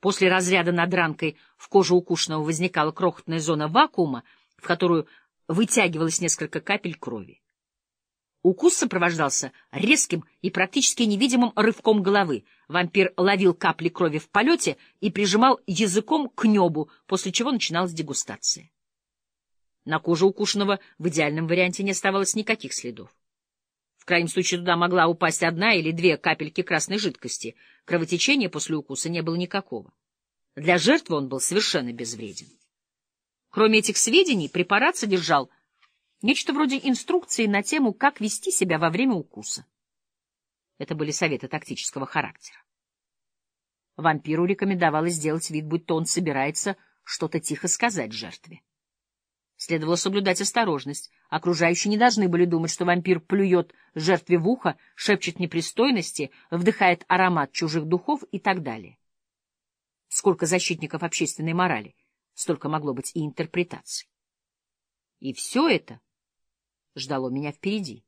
После разряда над ранкой в коже укушенного возникала крохотная зона вакуума, в которую вытягивалось несколько капель крови. Укус сопровождался резким и практически невидимым рывком головы. Вампир ловил капли крови в полете и прижимал языком к небу, после чего начиналась дегустация. На коже укушенного в идеальном варианте не оставалось никаких следов. Крайнем случае туда могла упасть одна или две капельки красной жидкости. Кровотечения после укуса не было никакого. Для жертвы он был совершенно безвреден. Кроме этих сведений, препарат содержал Нечто вроде инструкции на тему, как вести себя во время укуса. Это были советы тактического характера. Вампиру рекомендовалось сделать вид, будто он собирается что-то тихо сказать жертве. Следовало соблюдать осторожность. Окружающие не должны были думать, что вампир плюет жертве в ухо, шепчет непристойности, вдыхает аромат чужих духов и так далее. Сколько защитников общественной морали, столько могло быть и интерпретаций. И все это ждало меня впереди.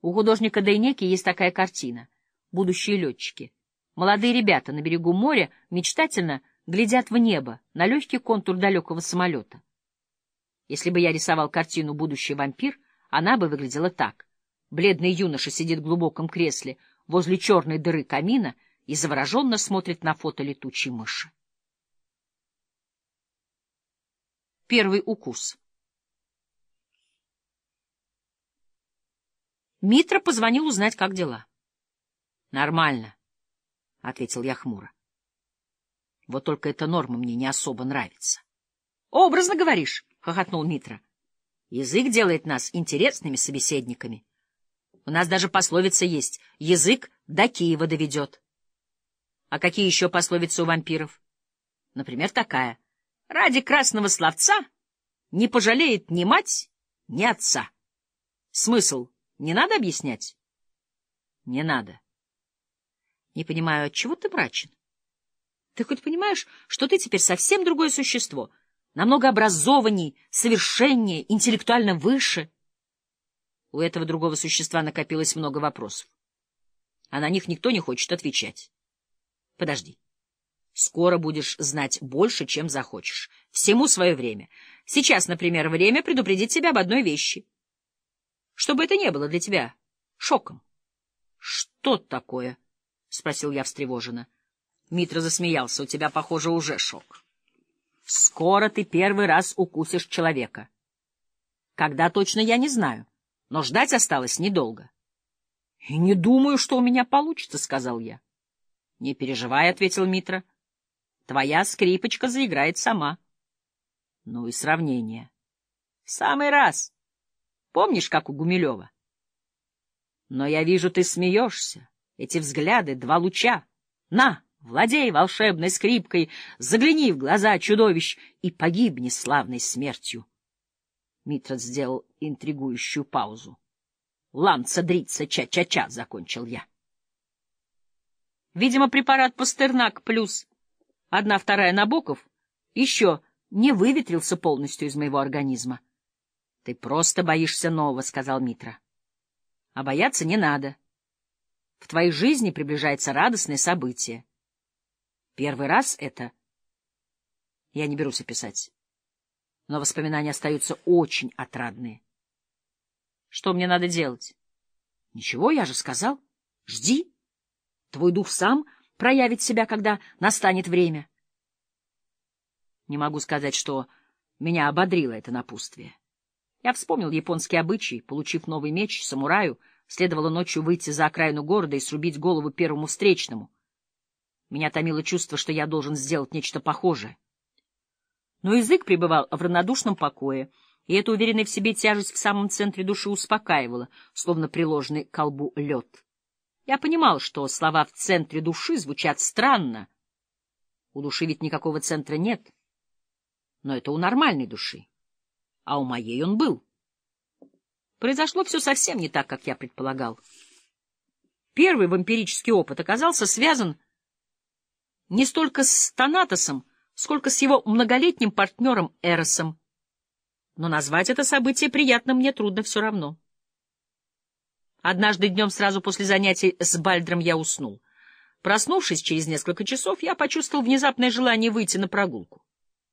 У художника Дейнеки есть такая картина «Будущие летчики». Молодые ребята на берегу моря мечтательно глядят в небо, на легкий контур далекого самолета. Если бы я рисовал картину «Будущий вампир», она бы выглядела так. Бледный юноша сидит в глубоком кресле возле черной дыры камина и завороженно смотрит на фото летучей мыши. Первый укус Митра позвонил узнать, как дела. — Нормально, — ответил я хмуро. — Вот только эта норма мне не особо нравится. — Образно говоришь, — хохотнул Митра. — Язык делает нас интересными собеседниками. У нас даже пословица есть «язык до Киева доведет». А какие еще пословицы у вампиров? Например, такая. «Ради красного словца не пожалеет ни мать, ни отца». Смысл не надо объяснять? Не надо. Не понимаю, от чего ты мрачен? Ты хоть понимаешь, что ты теперь совсем другое существо, намного образованней, совершеннее, интеллектуально выше? У этого другого существа накопилось много вопросов, а на них никто не хочет отвечать. Подожди. Скоро будешь знать больше, чем захочешь. Всему свое время. Сейчас, например, время предупредить тебя об одной вещи — чтобы это не было для тебя шоком. — Что такое? — спросил я встревоженно. Митра засмеялся. — У тебя, похоже, уже шок. Скоро ты первый раз укусишь человека. Когда точно, я не знаю, но ждать осталось недолго. — И не думаю, что у меня получится, — сказал я. — Не переживай, — ответил Митра. — Твоя скрипочка заиграет сама. Ну и сравнение. — В самый раз. Помнишь, как у Гумилева? Но я вижу, ты смеешься. Эти взгляды — два луча. На, владей волшебной скрипкой, загляни в глаза чудовищ и погибни славной смертью. Митрот сделал интригующую паузу. «Ланца, дрица, ча-ча-ча», — закончил я. Видимо, препарат Пастернак плюс одна-вторая Набоков еще не выветрился полностью из моего организма. — Ты просто боишься нового, — сказал Митра. — А бояться не надо. В твоей жизни приближается радостное событие. Первый раз это... Я не берусь описать. Но воспоминания остаются очень отрадные. Что мне надо делать? Ничего, я же сказал. Жди. Твой дух сам проявит себя, когда настанет время. Не могу сказать, что меня ободрило это напутствие. Я вспомнил японский обычай. Получив новый меч, самураю следовало ночью выйти за окраину города и срубить голову первому встречному. Меня томило чувство, что я должен сделать нечто похожее. Но язык пребывал в равнодушном покое, и эта уверенная в себе тяжесть в самом центре души успокаивала, словно приложенный к колбу лед. Я понимал, что слова «в центре души» звучат странно. У души ведь никакого центра нет. Но это у нормальной души а у моей он был. Произошло все совсем не так, как я предполагал. Первый вампирический опыт оказался связан не столько с Танатосом, сколько с его многолетним партнером Эросом. Но назвать это событие приятным мне трудно все равно. Однажды днем сразу после занятий с Бальдром я уснул. Проснувшись через несколько часов, я почувствовал внезапное желание выйти на прогулку.